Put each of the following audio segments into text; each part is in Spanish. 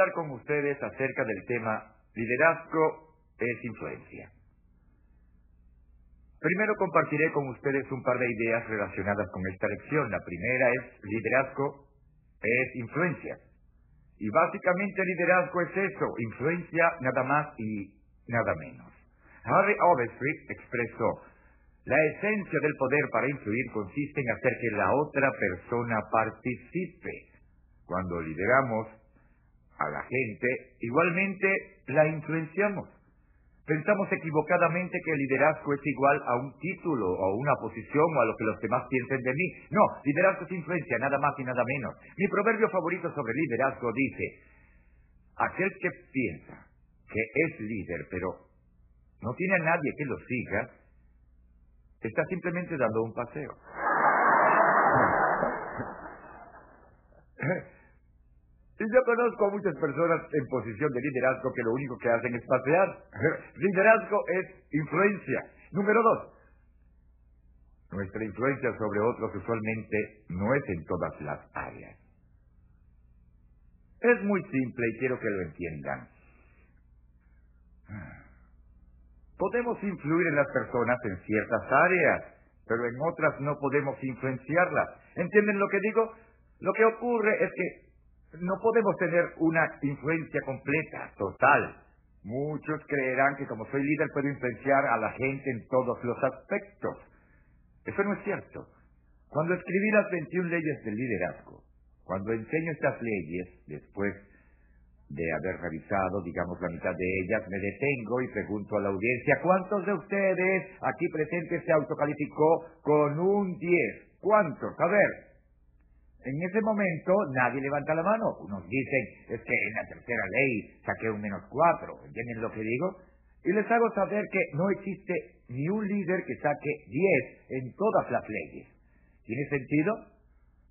Hablar con ustedes acerca del tema liderazgo es influencia. Primero compartiré con ustedes un par de ideas relacionadas con esta lección. La primera es liderazgo es influencia. Y básicamente liderazgo es eso, influencia nada más y nada menos. Harry Overstreet expresó, la esencia del poder para influir consiste en hacer que la otra persona participe. Cuando lideramos a la gente, igualmente la influenciamos. Pensamos equivocadamente que el liderazgo es igual a un título o una posición o a lo que los demás piensen de mí. No, liderazgo es influencia, nada más y nada menos. Mi proverbio favorito sobre liderazgo dice, aquel que piensa que es líder, pero no tiene a nadie que lo siga, está simplemente dando un paseo. Y yo conozco a muchas personas en posición de liderazgo que lo único que hacen es pasear. Liderazgo es influencia. Número dos. Nuestra influencia sobre otros usualmente no es en todas las áreas. Es muy simple y quiero que lo entiendan. Podemos influir en las personas en ciertas áreas, pero en otras no podemos influenciarlas. ¿Entienden lo que digo? Lo que ocurre es que no podemos tener una influencia completa, total. Muchos creerán que como soy líder puedo influenciar a la gente en todos los aspectos. Eso no es cierto. Cuando escribí las 21 leyes del liderazgo, cuando enseño estas leyes, después de haber revisado, digamos, la mitad de ellas, me detengo y pregunto a la audiencia, ¿cuántos de ustedes aquí presentes se autocalificó con un 10? ¿Cuántos? A ver. En ese momento nadie levanta la mano. Unos dicen, es que en la tercera ley saqué un menos cuatro. ¿Entienden lo que digo? Y les hago saber que no existe ni un líder que saque 10 en todas las leyes. ¿Tiene sentido?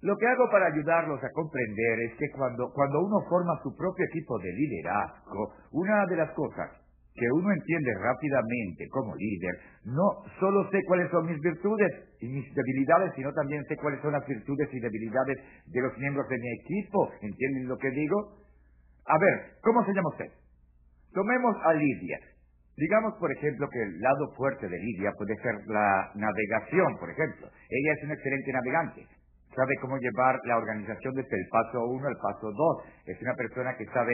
Lo que hago para ayudarlos a comprender es que cuando, cuando uno forma su propio equipo de liderazgo, una de las cosas que uno entiende rápidamente como líder, no solo sé cuáles son mis virtudes y mis debilidades, sino también sé cuáles son las virtudes y debilidades de los miembros de mi equipo. ¿Entienden lo que digo? A ver, ¿cómo se llama usted? Tomemos a Lidia. Digamos, por ejemplo, que el lado fuerte de Lidia puede ser la navegación, por ejemplo. Ella es una excelente navegante sabe cómo llevar la organización desde el paso 1 al paso 2. Es una persona que sabe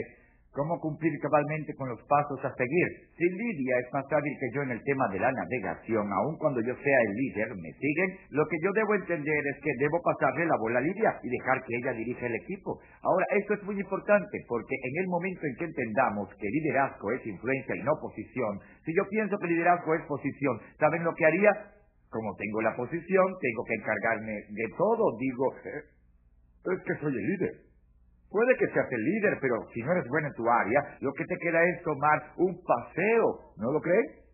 cómo cumplir cabalmente con los pasos a seguir. Si Lidia es más hábil que yo en el tema de la navegación, aun cuando yo sea el líder, ¿me siguen? Lo que yo debo entender es que debo pasarle la bola a Lidia y dejar que ella dirija el equipo. Ahora, esto es muy importante porque en el momento en que entendamos que liderazgo es influencia y no posición, si yo pienso que liderazgo es posición, ¿saben lo que haría? como tengo la posición, tengo que encargarme de todo. Digo, eh, es que soy el líder. Puede que seas el líder, pero si no eres bueno en tu área, lo que te queda es tomar un paseo. ¿No lo crees?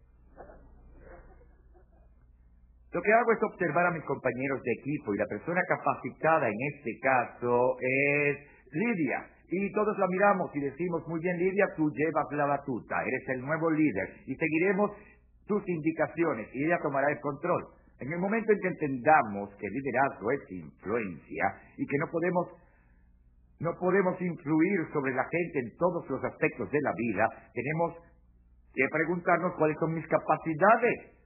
Lo que hago es observar a mis compañeros de equipo y la persona capacitada en este caso es Lidia. Y todos la miramos y decimos, muy bien Lidia, tú llevas la batuta, eres el nuevo líder y seguiremos sus indicaciones y ella tomará el control. En el momento en que entendamos que liderazgo es influencia y que no podemos no podemos influir sobre la gente en todos los aspectos de la vida, tenemos que preguntarnos cuáles son mis capacidades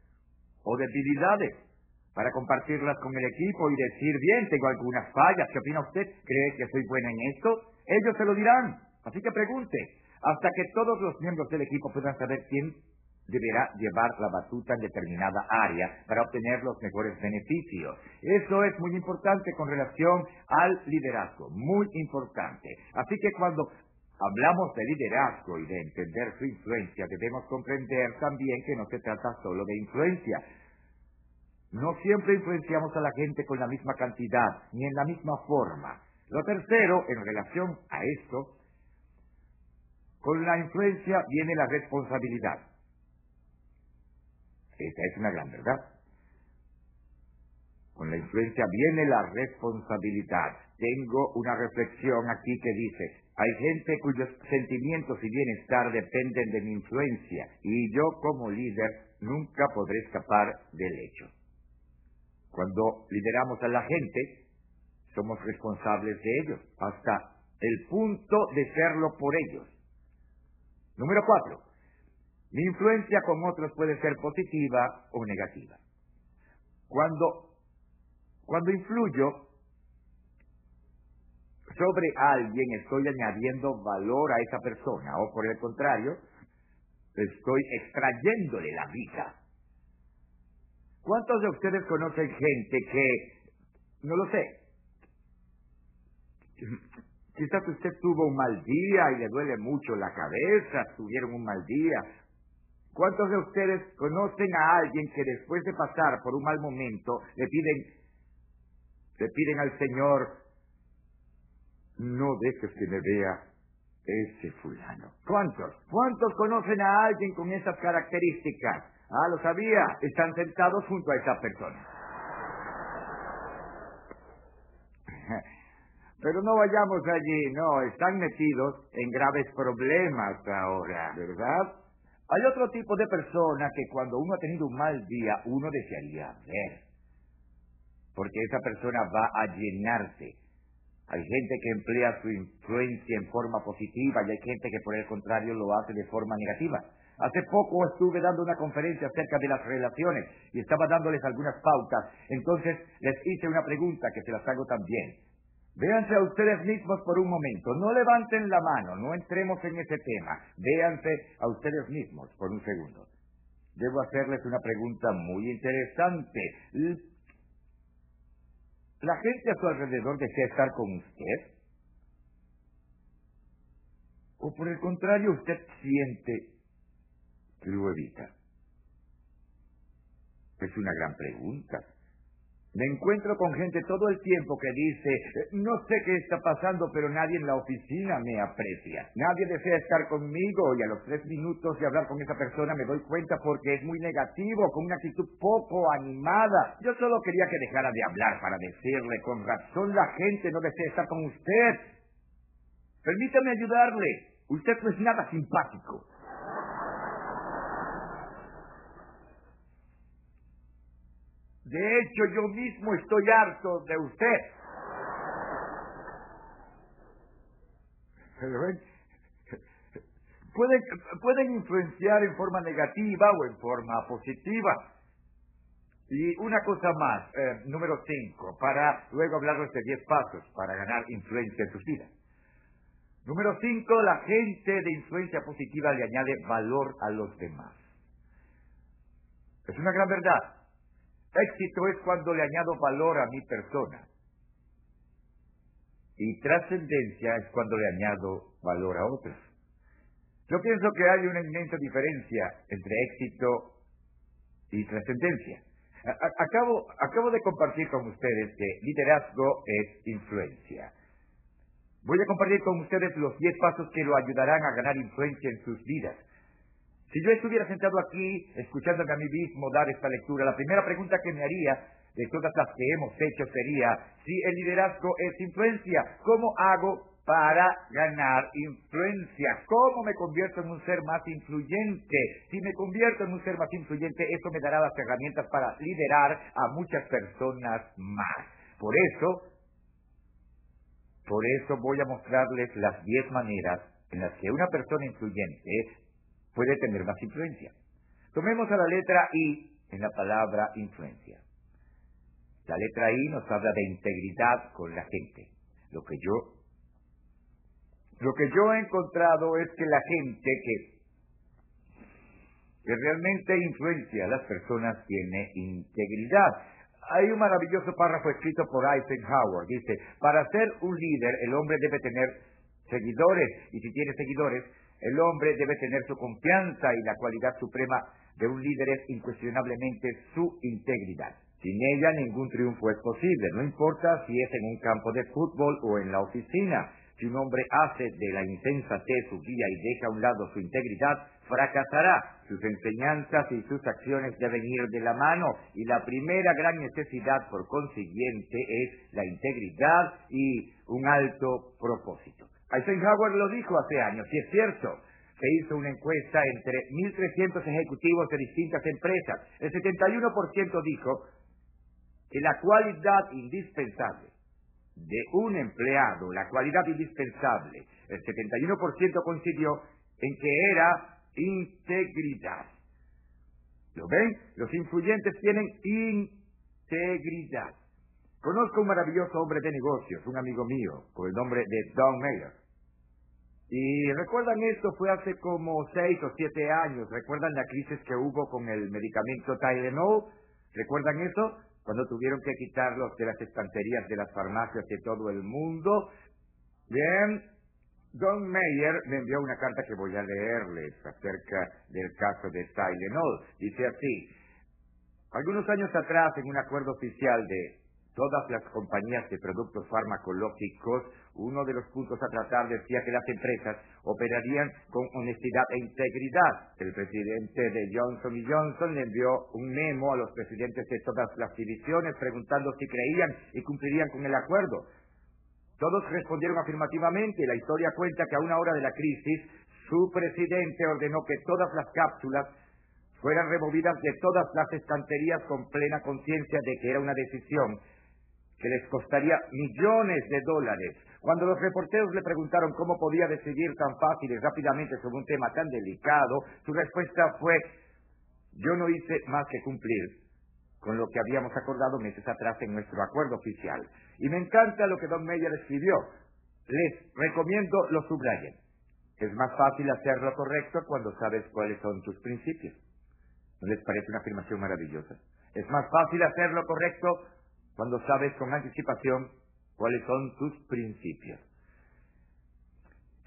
o debilidades para compartirlas con el equipo y decir, bien, tengo algunas fallas, ¿qué opina usted? ¿Cree que soy buena en esto? Ellos se lo dirán, así que pregunte, hasta que todos los miembros del equipo puedan saber quién deberá llevar la batuta en determinada área para obtener los mejores beneficios. Eso es muy importante con relación al liderazgo, muy importante. Así que cuando hablamos de liderazgo y de entender su influencia, debemos comprender también que no se trata solo de influencia. No siempre influenciamos a la gente con la misma cantidad ni en la misma forma. Lo tercero, en relación a esto, con la influencia viene la responsabilidad. Esa es una gran verdad. Con la influencia viene la responsabilidad. Tengo una reflexión aquí que dice, hay gente cuyos sentimientos y bienestar dependen de mi influencia y yo como líder nunca podré escapar del hecho. Cuando lideramos a la gente, somos responsables de ellos, hasta el punto de serlo por ellos. Número cuatro, mi influencia con otros puede ser positiva o negativa. Cuando, cuando influyo sobre alguien, estoy añadiendo valor a esa persona, o por el contrario, estoy extrayéndole la vida. ¿Cuántos de ustedes conocen gente que, no lo sé, quizás usted tuvo un mal día y le duele mucho la cabeza, tuvieron un mal día. ¿Cuántos de ustedes conocen a alguien que después de pasar por un mal momento le piden, le piden al Señor, no dejes que me vea ese fulano? ¿Cuántos? ¿Cuántos conocen a alguien con esas características? Ah, lo sabía. Están sentados junto a esa persona. Pero no vayamos allí, no, están metidos en graves problemas ahora, ¿verdad? Hay otro tipo de persona que cuando uno ha tenido un mal día, uno desearía ver. Porque esa persona va a llenarse. Hay gente que emplea su influencia en forma positiva y hay gente que por el contrario lo hace de forma negativa. Hace poco estuve dando una conferencia acerca de las relaciones y estaba dándoles algunas pautas. Entonces les hice una pregunta que se las hago también. Véanse a ustedes mismos por un momento. No levanten la mano, no entremos en ese tema. Véanse a ustedes mismos por un segundo. Debo hacerles una pregunta muy interesante. ¿La gente a su alrededor desea estar con usted? ¿O por el contrario usted siente lo evita? Es una gran pregunta. Me encuentro con gente todo el tiempo que dice, no sé qué está pasando, pero nadie en la oficina me aprecia. Nadie desea estar conmigo y a los tres minutos de hablar con esa persona me doy cuenta porque es muy negativo, con una actitud poco animada. Yo solo quería que dejara de hablar para decirle, con razón la gente no desea estar con usted. Permítame ayudarle. Usted no es nada simpático. De hecho, yo mismo estoy harto de usted. Pueden, influenciar en forma negativa o en forma positiva. Y una cosa más, eh, número cinco, para luego hablarles de diez pasos para ganar influencia en sus vidas. Número cinco, la gente de influencia positiva le añade valor a los demás. Es una gran verdad. Éxito es cuando le añado valor a mi persona. Y trascendencia es cuando le añado valor a otros. Yo pienso que hay una inmensa diferencia entre éxito y trascendencia. Acabo, de compartir con ustedes que liderazgo es influencia. Voy a compartir con ustedes los 10 pasos que lo ayudarán a ganar influencia en sus vidas. Si yo estuviera sentado aquí, escuchándome a mí mismo dar esta lectura, la primera pregunta que me haría de todas las que hemos hecho sería, si el liderazgo es influencia, ¿cómo hago para ganar influencia? ¿Cómo me convierto en un ser más influyente? Si me convierto en un ser más influyente, eso me dará las herramientas para liderar a muchas personas más. Por eso, por eso voy a mostrarles las 10 maneras en las que una persona influyente puede tener más influencia. Tomemos a la letra I en la palabra influencia. La letra I nos habla de integridad con la gente. Lo que yo lo que yo he encontrado es que la gente que que realmente influencia a las personas tiene integridad. Hay un maravilloso párrafo escrito por Eisenhower. Dice, para ser un líder el hombre debe tener seguidores y si tiene seguidores el hombre debe tener su confianza y la cualidad suprema de un líder es incuestionablemente su integridad. Sin ella ningún triunfo es posible, no importa si es en un campo de fútbol o en la oficina. Si un hombre hace de la insensatez su guía y deja a un lado su integridad, fracasará. Sus enseñanzas y sus acciones deben ir de la mano y la primera gran necesidad, por consiguiente, es la integridad y un alto propósito. Eisenhower lo dijo hace años, y es cierto. Se hizo una encuesta entre 1.300 ejecutivos de distintas empresas. El 71% dijo que la cualidad indispensable de un empleado, la cualidad indispensable. El 71% coincidió en que era integridad. ¿Lo ven? Los influyentes tienen integridad. Conozco un maravilloso hombre de negocios, un amigo mío, con el nombre de Don Mayer. Y recuerdan esto, fue hace como seis o siete años. ¿Recuerdan la crisis que hubo con el medicamento Tylenol? ¿Recuerdan eso? Cuando tuvieron que quitarlos de las estanterías de las farmacias de todo el mundo. Bien, Don Mayer me envió una carta que voy a leerles acerca del caso de Tylenol. Dice así, algunos años atrás, en un acuerdo oficial de todas las compañías de productos farmacológicos, uno de los puntos a tratar decía que las empresas operarían con honestidad e integridad. El presidente de Johnson Johnson le envió un memo a los presidentes de todas las divisiones preguntando si creían y cumplirían con el acuerdo. Todos respondieron afirmativamente. La historia cuenta que a una hora de la crisis, su presidente ordenó que todas las cápsulas fueran removidas de todas las estanterías con plena conciencia de que era una decisión que les costaría millones de dólares. Cuando los reporteros le preguntaron cómo podía decidir tan fácil y rápidamente sobre un tema tan delicado, su respuesta fue, yo no hice más que cumplir con lo que habíamos acordado meses atrás en nuestro acuerdo oficial. Y me encanta lo que Don Meyer escribió. Les recomiendo lo subrayen. Es más fácil hacer lo correcto cuando sabes cuáles son tus principios. ¿No les parece una afirmación maravillosa? Es más fácil hacer lo correcto cuando sabes con anticipación cuáles son tus principios.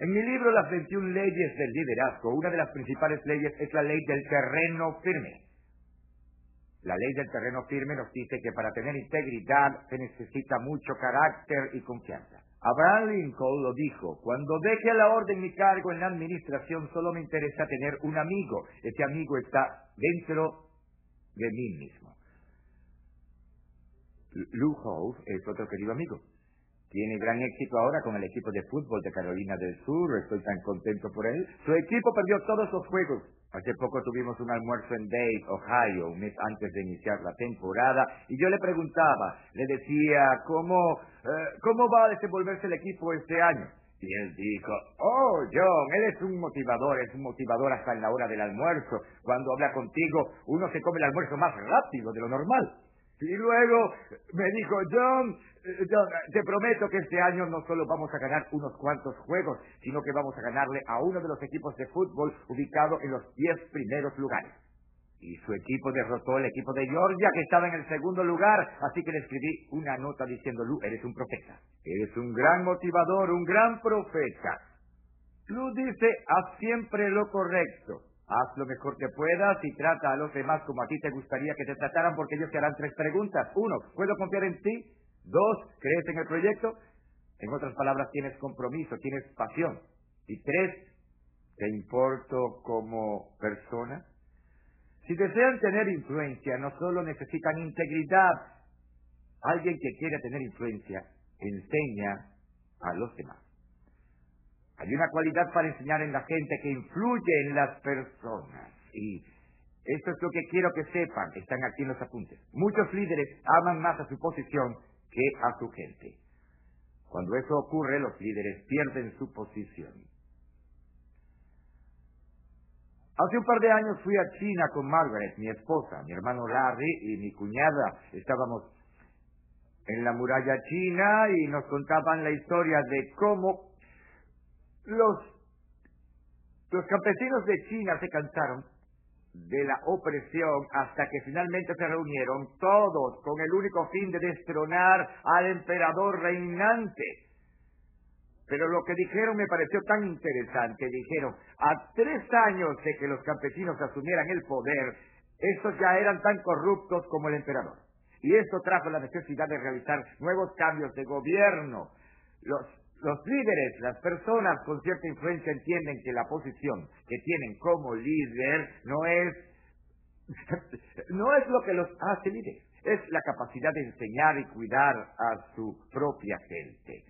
En mi libro Las 21 leyes del liderazgo, una de las principales leyes es la ley del terreno firme. La ley del terreno firme nos dice que para tener integridad se necesita mucho carácter y confianza. Abraham Lincoln lo dijo, cuando deje a la orden mi cargo en la administración solo me interesa tener un amigo. Ese amigo está dentro de mí mismo. Lou Howe es otro querido amigo. Tiene gran éxito ahora con el equipo de fútbol de Carolina del Sur. Estoy tan contento por él. Su equipo perdió todos los juegos. Hace poco tuvimos un almuerzo en Dade, Ohio, un mes antes de iniciar la temporada, y yo le preguntaba, le decía, ¿cómo, eh, cómo va a desenvolverse el equipo este año? Y él dijo, oh, John, él es un motivador, es un motivador hasta en la hora del almuerzo. Cuando habla contigo, uno se come el almuerzo más rápido de lo normal. Y luego me dijo, John, eh, John, te prometo que este año no solo vamos a ganar unos cuantos juegos, sino que vamos a ganarle a uno de los equipos de fútbol ubicado en los diez primeros lugares. Y su equipo derrotó al equipo de Georgia, que estaba en el segundo lugar, así que le escribí una nota diciendo, Lu, eres un profeta. Eres un gran motivador, un gran profeta. Lu dice, haz siempre lo correcto. Haz lo mejor que puedas y trata a los demás como a ti te gustaría que te trataran porque ellos te harán tres preguntas. Uno, ¿puedo confiar en ti? Dos, ¿crees en el proyecto? En otras palabras, tienes compromiso, tienes pasión. Y tres, ¿te importo como persona? Si desean tener influencia, no solo necesitan integridad. Alguien que quiere tener influencia enseña a los demás. Hay una cualidad para enseñar en la gente que influye en las personas. Y esto es lo que quiero que sepan. Están aquí en los apuntes. Muchos líderes aman más a su posición que a su gente. Cuando eso ocurre, los líderes pierden su posición. Hace un par de años fui a China con Margaret, mi esposa, mi hermano Larry y mi cuñada. Estábamos en la muralla china y nos contaban la historia de cómo los, los campesinos de China se cansaron de la opresión hasta que finalmente se reunieron todos con el único fin de destronar al emperador reinante. Pero lo que dijeron me pareció tan interesante. Dijeron, a tres años de que los campesinos asumieran el poder, estos ya eran tan corruptos como el emperador. Y esto trajo la necesidad de realizar nuevos cambios de gobierno. Los los líderes, las personas con cierta influencia entienden que la posición que tienen como líder no es, no es lo que los hace líderes, es la capacidad de enseñar y cuidar a su propia gente.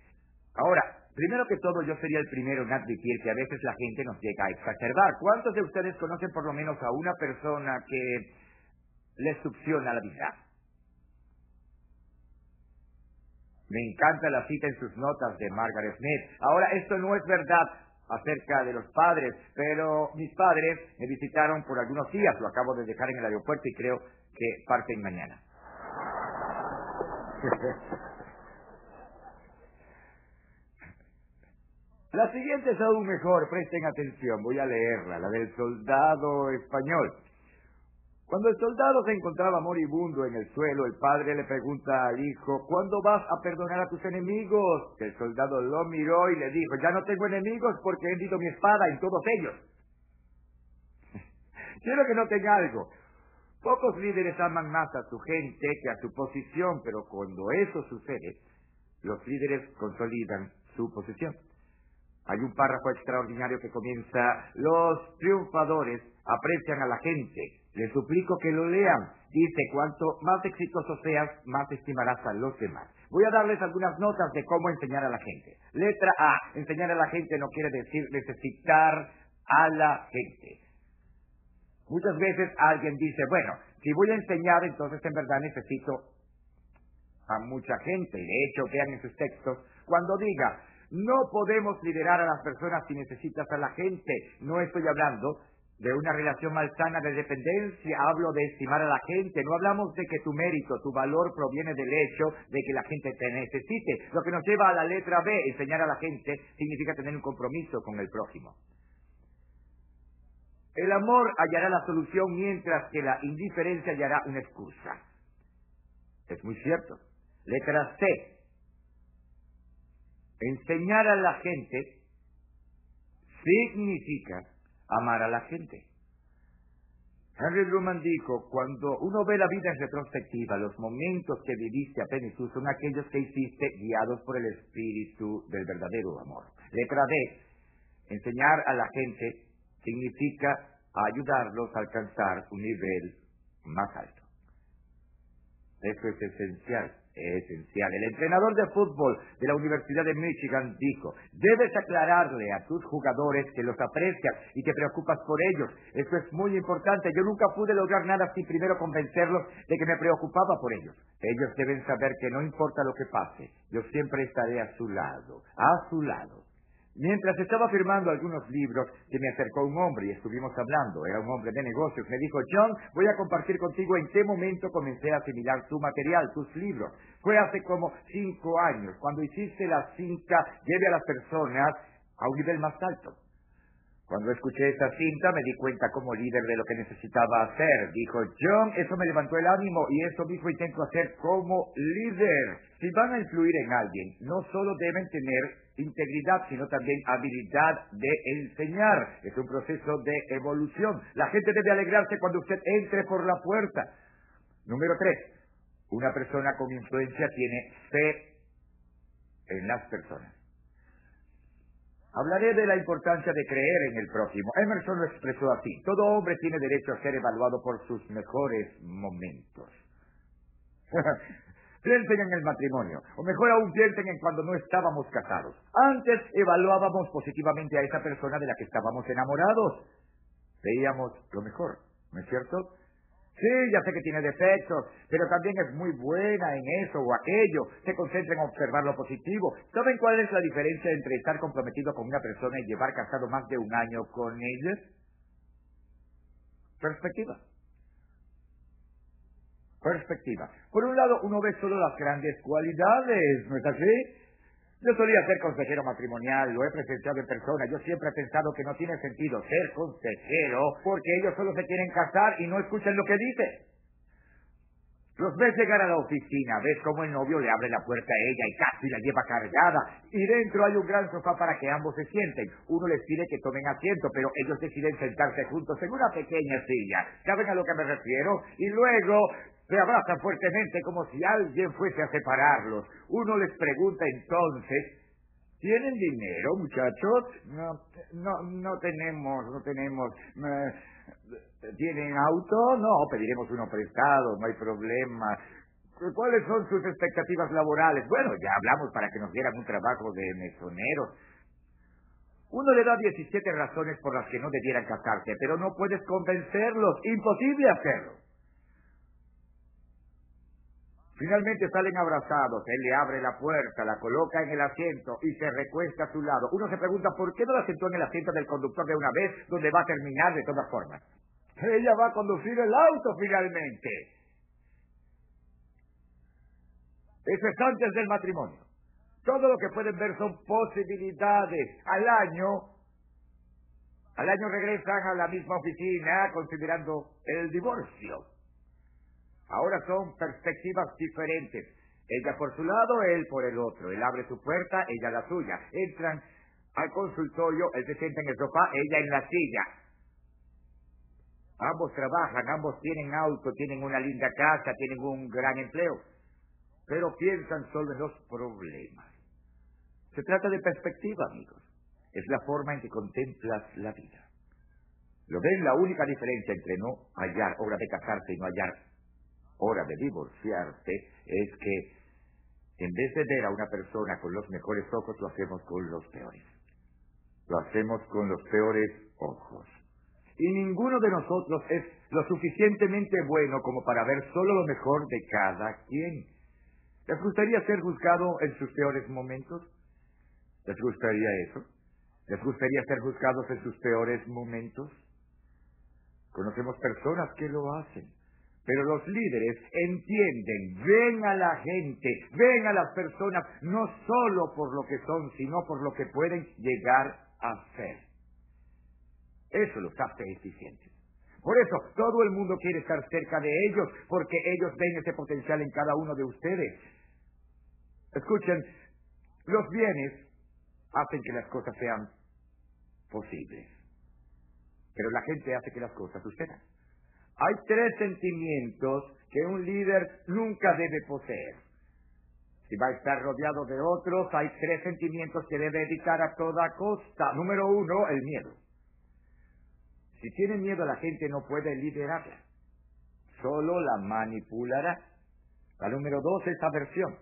Ahora, primero que todo, yo sería el primero en admitir que a veces la gente nos llega a exacerbar. ¿Cuántos de ustedes conocen por lo menos a una persona que les succiona la vida? Me encanta la cita en sus notas de Margaret Smith. Ahora, esto no es verdad acerca de los padres, pero mis padres me visitaron por algunos días, lo acabo de dejar en el aeropuerto y creo que parten mañana. La siguiente es aún mejor, presten atención, voy a leerla, la del soldado español. Cuando el soldado se encontraba moribundo en el suelo, el padre le pregunta al hijo, ¿cuándo vas a perdonar a tus enemigos? El soldado lo miró y le dijo, ya no tengo enemigos porque he hendido mi espada en todos ellos. Quiero que noten algo. Pocos líderes aman más a su gente que a su posición, pero cuando eso sucede, los líderes consolidan su posición. Hay un párrafo extraordinario que comienza, los triunfadores aprecian a la gente. Les suplico que lo lean. Dice, cuanto más exitoso seas, más estimarás a los demás. Voy a darles algunas notas de cómo enseñar a la gente. Letra A, enseñar a la gente no quiere decir necesitar a la gente. Muchas veces alguien dice, bueno, si voy a enseñar, entonces en verdad necesito a mucha gente. De hecho, vean en sus textos, cuando diga, no podemos liderar a las personas si necesitas a la gente. No estoy hablando de una relación malsana de dependencia, hablo de estimar a la gente, no hablamos de que tu mérito, tu valor proviene del hecho de que la gente te necesite. Lo que nos lleva a la letra B, enseñar a la gente, significa tener un compromiso con el prójimo. El amor hallará la solución mientras que la indiferencia hallará una excusa. Es muy cierto. Letra C, Enseñar a la gente significa amar a la gente. Henry Luhmann dijo, cuando uno ve la vida en retrospectiva, los momentos que viviste a plenitud son aquellos que hiciste guiados por el espíritu del verdadero amor. Letra D, enseñar a la gente significa ayudarlos a alcanzar un nivel más alto. Eso es esencial esencial. El entrenador de fútbol de la Universidad de Michigan dijo, debes aclararle a tus jugadores que los aprecias y te preocupas por ellos. Eso es muy importante. Yo nunca pude lograr nada sin primero convencerlos de que me preocupaba por ellos. Ellos deben saber que no importa lo que pase, yo siempre estaré a su lado, a su lado. Mientras estaba firmando algunos libros, se me acercó un hombre y estuvimos hablando. Era un hombre de negocios. Me dijo, John, voy a compartir contigo en qué momento comencé a asimilar tu material, tus libros. Fue hace como cinco años, cuando hiciste la cinta Lleve a las personas a un nivel más alto. Cuando escuché esa cinta me di cuenta como líder de lo que necesitaba hacer. Dijo, John, eso me levantó el ánimo y eso mismo intento hacer como líder. Si van a influir en alguien, no solo deben tener integridad, sino también habilidad de enseñar. Es un proceso de evolución. La gente debe alegrarse cuando usted entre por la puerta. Número tres, una persona con influencia tiene fe en las personas. Hablaré de la importancia de creer en el prójimo. Emerson lo expresó así. Todo hombre tiene derecho a ser evaluado por sus mejores momentos. piensen en el matrimonio, o mejor aún piensen en cuando no estábamos casados. Antes evaluábamos positivamente a esa persona de la que estábamos enamorados. Veíamos lo mejor, ¿no es cierto? Sí, ya sé que tiene defectos, pero también es muy buena en eso o aquello. Se concentra en observar lo positivo. ¿Saben cuál es la diferencia entre estar comprometido con una persona y llevar casado más de un año con ella? Perspectiva. Perspectiva. Por un lado, uno ve solo las grandes cualidades, ¿no es así? Yo solía ser consejero matrimonial, lo he presenciado en persona. Yo siempre he pensado que no tiene sentido ser consejero porque ellos solo se quieren casar y no escuchan lo que dice. Los ves llegar a la oficina, ves cómo el novio le abre la puerta a ella y casi la lleva cargada. Y dentro hay un gran sofá para que ambos se sienten. Uno les pide que tomen asiento, pero ellos deciden sentarse juntos en una pequeña silla. ¿Saben a lo que me refiero? Y luego se abrazan fuertemente como si alguien fuese a separarlos. Uno les pregunta entonces, ¿tienen dinero, muchachos? No, no, no tenemos, no tenemos. ¿Tienen auto? No, pediremos uno prestado, no hay problema. ¿Cuáles son sus expectativas laborales? Bueno, ya hablamos para que nos dieran un trabajo de mesonero. Uno le da 17 razones por las que no debieran casarse, pero no puedes convencerlos. Imposible hacerlo. Finalmente salen abrazados, él le abre la puerta, la coloca en el asiento y se recuesta a su lado. Uno se pregunta, ¿por qué no la sentó en el asiento del conductor de una vez, donde va a terminar de todas formas? Ella va a conducir el auto finalmente. Eso es antes del matrimonio. Todo lo que pueden ver son posibilidades. Al año, al año regresan a la misma oficina considerando el divorcio. Ahora son perspectivas diferentes. Ella por su lado, él por el otro. Él abre su puerta, ella la suya. Entran al consultorio, él se sienta en el sofá, ella en la silla. Ambos trabajan, ambos tienen auto, tienen una linda casa, tienen un gran empleo, pero piensan solo en los problemas. Se trata de perspectiva, amigos. Es la forma en que contemplas la vida. ¿Lo ven? La única diferencia entre no hallar hora de casarse y no hallar hora de divorciarse es que en vez de ver a una persona con los mejores ojos, lo hacemos con los peores. Lo hacemos con los peores ojos. Y ninguno de nosotros es lo suficientemente bueno como para ver solo lo mejor de cada quien. ¿Les gustaría ser juzgado en sus peores momentos? ¿Les gustaría eso? ¿Les gustaría ser juzgados en sus peores momentos? Conocemos personas que lo hacen. Pero los líderes entienden, ven a la gente, ven a las personas no solo por lo que son, sino por lo que pueden llegar a ser. Eso los hace eficientes. Por eso todo el mundo quiere estar cerca de ellos, porque ellos ven ese potencial en cada uno de ustedes. Escuchen, los bienes hacen que las cosas sean posibles. Pero la gente hace que las cosas sucedan. Hay tres sentimientos que un líder nunca debe poseer. Si va a estar rodeado de otros, hay tres sentimientos que debe evitar a toda costa. Número uno, el miedo. Si tiene miedo, la gente no puede liderarla. Solo la manipulará. La número dos es aversión.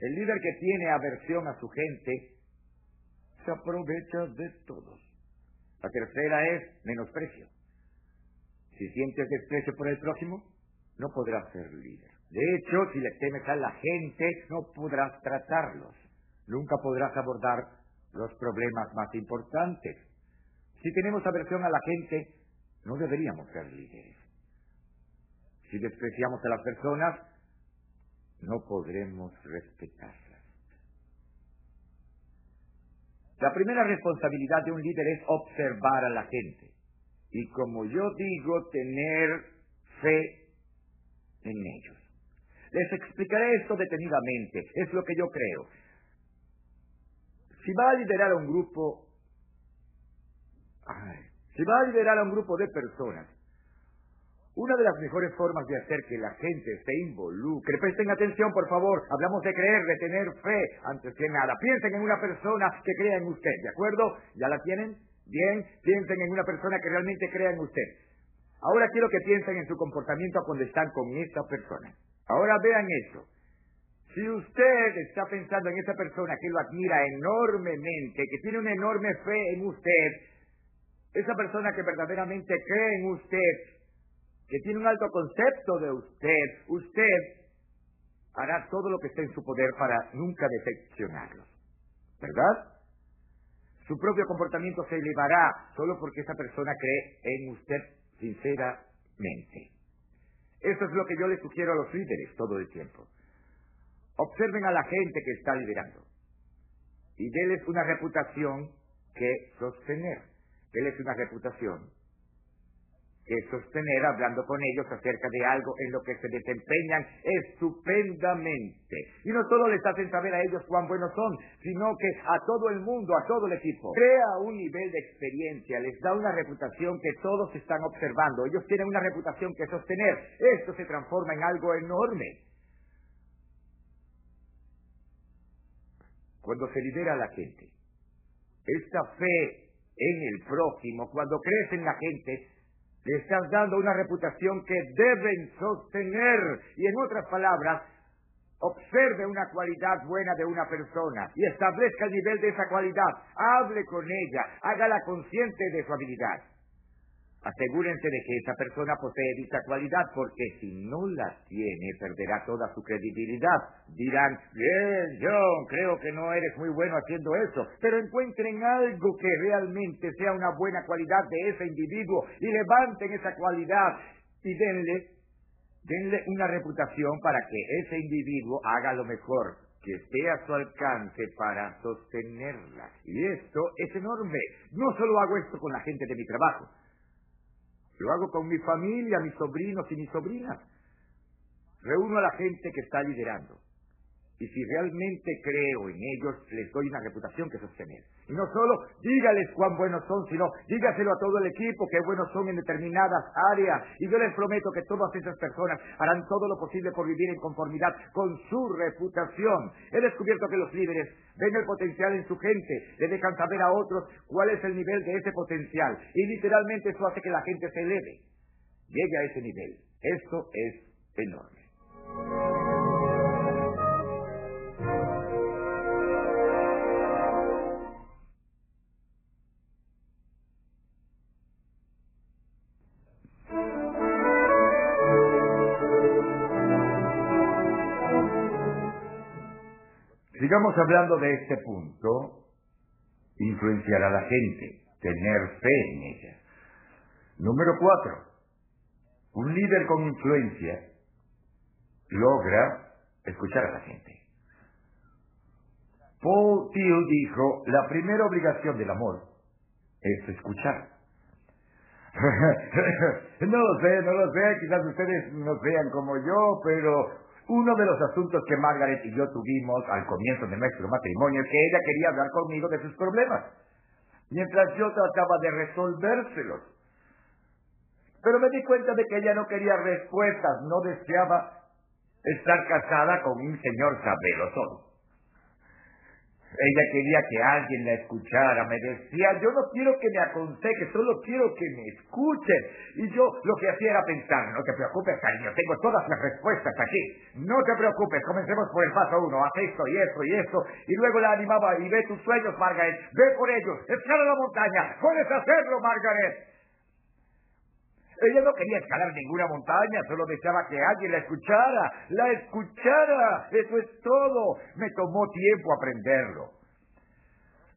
El líder que tiene aversión a su gente se aprovecha de todos. La tercera es menosprecio. Si sientes desprecio por el próximo, no podrás ser líder. De hecho, si le temes a la gente, no podrás tratarlos. Nunca podrás abordar los problemas más importantes. Si tenemos aversión a la gente, no deberíamos ser líderes. Si despreciamos a las personas, no podremos respetarlas. La primera responsabilidad de un líder es observar a la gente. Y como yo digo, tener fe en ellos. Les explicaré esto detenidamente. Es lo que yo creo. Si va a liderar a un grupo, si va a liderar a un grupo de personas una de las mejores formas de hacer que la gente se involucre, presten atención por favor, hablamos de creer, de tener fe, antes que nada. Piensen en una persona que crea en usted, ¿de acuerdo? ¿Ya la tienen? Bien, piensen en una persona que realmente crea en usted. Ahora quiero que piensen en su comportamiento cuando están con esa persona. Ahora vean esto. Si usted está pensando en esa persona que lo admira enormemente, que tiene una enorme fe en usted, esa persona que verdaderamente cree en usted, que tiene un alto concepto de usted, usted hará todo lo que esté en su poder para nunca decepcionarlos. ¿Verdad? Su propio comportamiento se elevará solo porque esa persona cree en usted sinceramente. Eso es lo que yo le sugiero a los líderes todo el tiempo. Observen a la gente que está liderando y déles una reputación que sostener. Déles una reputación que sostener hablando con ellos acerca de algo en lo que se desempeñan estupendamente. Y no solo les hacen saber a ellos cuán buenos son, sino que a todo el mundo, a todo el equipo. Crea un nivel de experiencia, les da una reputación que todos están observando. Ellos tienen una reputación que sostener. Esto se transforma en algo enorme. Cuando se lidera a la gente, esta fe en el prójimo, cuando crece en la gente, le estás dando una reputación que deben sostener. Y en otras palabras, observe una cualidad buena de una persona y establezca el nivel de esa cualidad. Hable con ella, hágala consciente de su habilidad. Asegúrense de que esa persona posee dicha cualidad, porque si no la tiene, perderá toda su credibilidad. Dirán, bien, John, creo que no eres muy bueno haciendo eso, pero encuentren algo que realmente sea una buena cualidad de ese individuo y levanten esa cualidad y denle, denle una reputación para que ese individuo haga lo mejor que esté a su alcance para sostenerla. Y esto es enorme. No solo hago esto con la gente de mi trabajo, lo hago con mi familia, mis sobrinos y mis sobrinas. Reúno a la gente que está liderando. Y si realmente creo en ellos, les doy una reputación que sostener. Y no solo dígales cuán buenos son, sino dígaselo a todo el equipo qué buenos son en determinadas áreas. Y yo les prometo que todas esas personas harán todo lo posible por vivir en conformidad con su reputación. He descubierto que los líderes ven el potencial en su gente, le dejan saber a otros cuál es el nivel de ese potencial. Y literalmente eso hace que la gente se eleve, llegue a ese nivel. Esto es enorme. Sigamos hablando de este punto, influenciar a la gente, tener fe en ella. Número cuatro, un líder con influencia logra escuchar a la gente. Paul Thiel dijo, la primera obligación del amor es escuchar. no lo sé, no lo sé, quizás ustedes no vean como yo, pero uno de los asuntos que Margaret y yo tuvimos al comienzo de nuestro matrimonio es que ella quería hablar conmigo de sus problemas, mientras yo trataba de resolvérselos. Pero me di cuenta de que ella no quería respuestas, no deseaba estar casada con un señor sabelo todo. Ella quería que alguien la escuchara. Me decía, yo no quiero que me aconseje, solo quiero que me escuchen. Y yo lo que hacía era pensar, no te preocupes, cariño, tengo todas las respuestas aquí. No te preocupes, comencemos por el paso uno, haz esto y esto y esto. Y luego la animaba y ve tus sueños, Margaret, ve por ellos, escala la montaña, puedes hacerlo, Margaret. Ella no quería escalar ninguna montaña, solo deseaba que alguien la escuchara, la escuchara, eso es todo. Me tomó tiempo aprenderlo.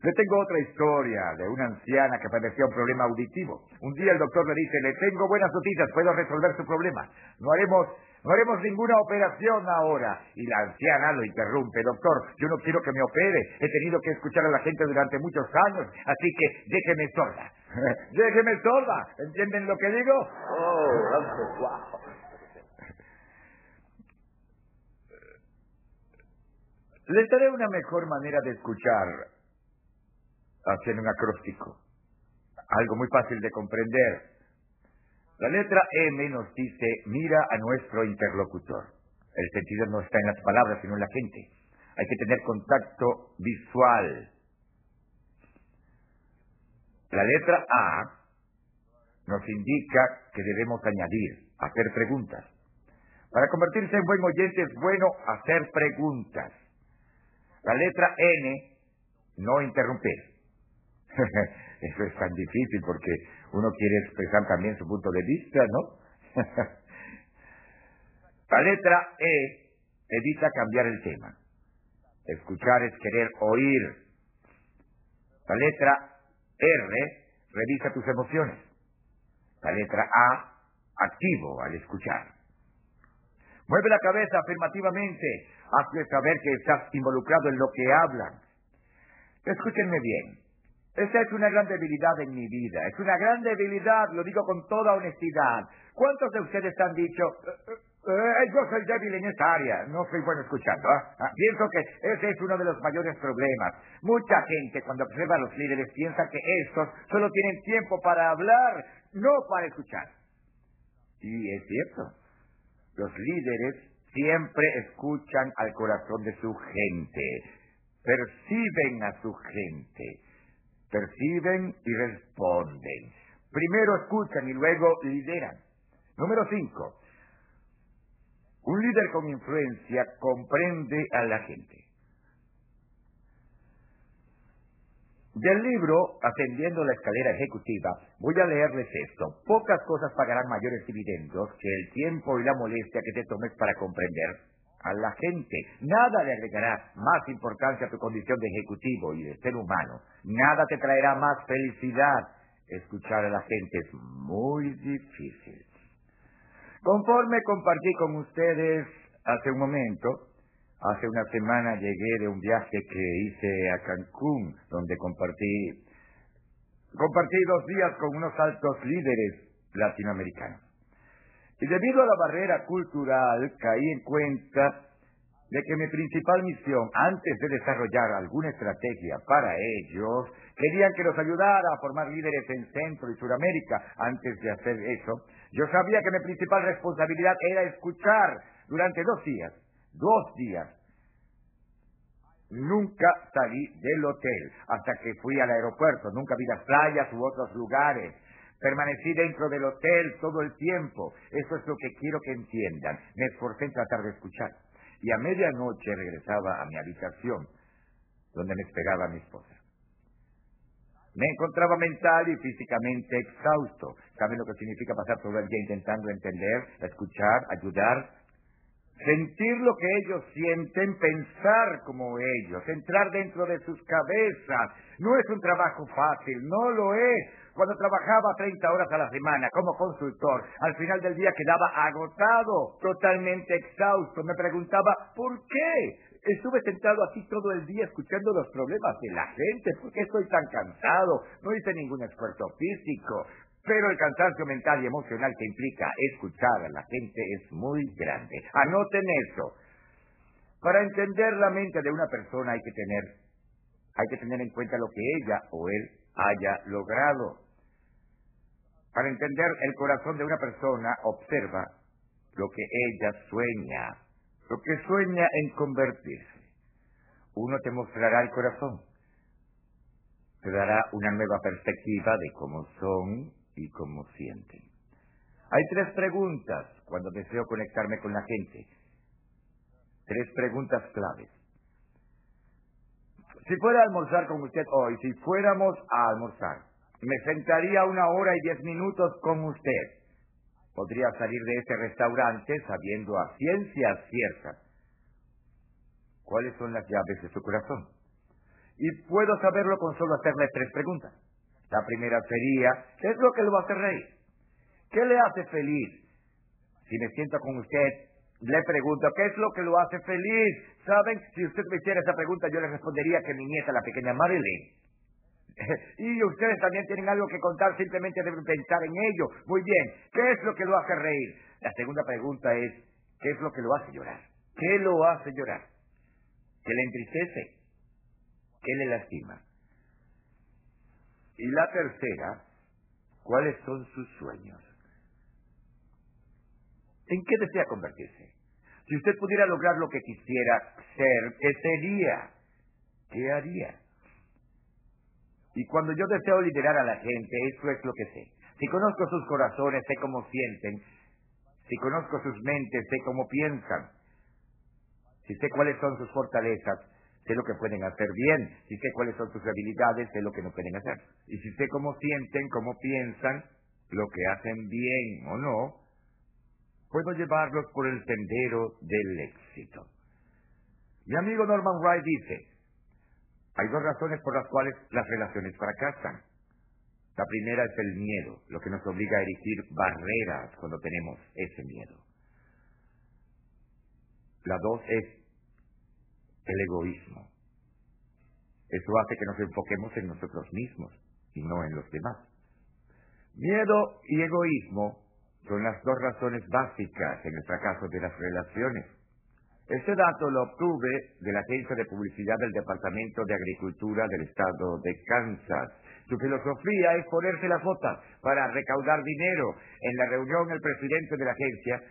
Le tengo otra historia de una anciana que padecía un problema auditivo. Un día el doctor le dice, le tengo buenas noticias, puedo resolver su problema. No haremos, no haremos ninguna operación ahora. Y la anciana lo interrumpe, doctor, yo no quiero que me opere. He tenido que escuchar a la gente durante muchos años, así que déjeme sorda. déjeme sorda. ¿Entienden lo que digo? Oh, wow. Les daré una mejor manera de escuchar haciendo un acróstico. Algo muy fácil de comprender. La letra M nos dice, mira a nuestro interlocutor. El sentido no está en las palabras, sino en la gente. Hay que tener contacto visual. La letra A nos indica que debemos añadir, hacer preguntas. Para convertirse en buen oyente es bueno hacer preguntas. La letra N, no interrumpir. Eso es tan difícil porque uno quiere expresar también su punto de vista, ¿no? La letra E evita cambiar el tema. Escuchar es querer oír. La letra R revisa tus emociones. La letra A, activo al escuchar. Mueve la cabeza afirmativamente. Hazle saber que estás involucrado en lo que hablan. Escúchenme bien. Esa es una gran debilidad en mi vida. Es una gran debilidad, lo digo con toda honestidad. ¿Cuántos de ustedes han dicho, eh, yo soy débil en esta área, no soy bueno escuchando? ¿ah? Ah, pienso que ese es uno de los mayores problemas. Mucha gente cuando observa a los líderes piensa que estos solo tienen tiempo para hablar, no para escuchar. Y es cierto. Los líderes siempre escuchan al corazón de su gente, perciben a su gente perciben y responden. Primero escuchan y luego lideran. Número cinco. Un líder con influencia comprende a la gente. Del libro Ascendiendo la escalera ejecutiva, voy a leerles esto. Pocas cosas pagarán mayores dividendos que el tiempo y la molestia que te tomes para comprender a la gente. Nada le agregará más importancia a tu condición de ejecutivo y de ser humano. Nada te traerá más felicidad. Escuchar a la gente es muy difícil. Conforme compartí con ustedes hace un momento, Hace una semana llegué de un viaje que hice a Cancún, donde compartí, compartí dos días con unos altos líderes latinoamericanos. Y debido a la barrera cultural caí en cuenta de que mi principal misión, antes de desarrollar alguna estrategia para ellos, querían que los ayudara a formar líderes en Centro y Sudamérica. Antes de hacer eso, yo sabía que mi principal responsabilidad era escuchar durante dos días dos días. Nunca salí del hotel hasta que fui al aeropuerto. Nunca vi las playas u otros lugares. Permanecí dentro del hotel todo el tiempo. Eso es lo que quiero que entiendan. Me esforcé en tratar de escuchar. Y a medianoche regresaba a mi habitación, donde me esperaba mi esposa. Me encontraba mental y físicamente exhausto. ¿Saben lo que significa pasar todo el día intentando entender, escuchar, ayudar? sentir lo que ellos sienten, pensar como ellos, entrar dentro de sus cabezas. No es un trabajo fácil, no lo es. Cuando trabajaba 30 horas a la semana como consultor, al final del día quedaba agotado, totalmente exhausto. Me preguntaba, ¿por qué? Estuve sentado aquí todo el día escuchando los problemas de la gente. ¿Por qué estoy tan cansado? No hice ningún esfuerzo físico. Pero el cansancio mental y emocional que implica escuchar a la gente es muy grande. Anoten eso. Para entender la mente de una persona hay que tener, hay que tener en cuenta lo que ella o él haya logrado. Para entender el corazón de una persona, observa lo que ella sueña, lo que sueña en convertirse. Uno te mostrará el corazón, te dará una nueva perspectiva de cómo son y cómo sienten. Hay tres preguntas cuando deseo conectarme con la gente. Tres preguntas claves. Si fuera a almorzar con usted hoy, si fuéramos a almorzar, me sentaría una hora y diez minutos con usted. Podría salir de este restaurante sabiendo a ciencia cierta cuáles son las llaves de su corazón. Y puedo saberlo con solo hacerle tres preguntas. La primera sería, ¿qué es lo que lo hace reír? ¿Qué le hace feliz? Si me siento con usted, le pregunto, ¿qué es lo que lo hace feliz? ¿Saben? Si usted me hiciera esa pregunta, yo le respondería que mi nieta, la pequeña Marilyn. y ustedes también tienen algo que contar, simplemente deben pensar en ello. Muy bien, ¿qué es lo que lo hace reír? La segunda pregunta es, ¿qué es lo que lo hace llorar? ¿Qué lo hace llorar? ¿Qué le entristece? ¿Qué le lastima? Y la tercera, ¿cuáles son sus sueños? ¿En qué desea convertirse? Si usted pudiera lograr lo que quisiera ser, ¿qué sería? ¿Qué haría? Y cuando yo deseo liderar a la gente, eso es lo que sé. Si conozco sus corazones, sé cómo sienten. Si conozco sus mentes, sé cómo piensan. Si sé cuáles son sus fortalezas, sé lo que pueden hacer bien, si sé cuáles son sus habilidades, sé lo que no pueden hacer. Y si sé cómo sienten, cómo piensan, lo que hacen bien o no, puedo llevarlos por el sendero del éxito. Mi amigo Norman Wright dice, hay dos razones por las cuales las relaciones fracasan. La primera es el miedo, lo que nos obliga a erigir barreras cuando tenemos ese miedo. La dos es el egoísmo. Eso hace que nos enfoquemos en nosotros mismos y no en los demás. Miedo y egoísmo son las dos razones básicas en el fracaso de las relaciones. Este dato lo obtuve de la Agencia de Publicidad del Departamento de Agricultura del Estado de Kansas. Su filosofía es ponerse la foto para recaudar dinero. En la reunión, el presidente de la agencia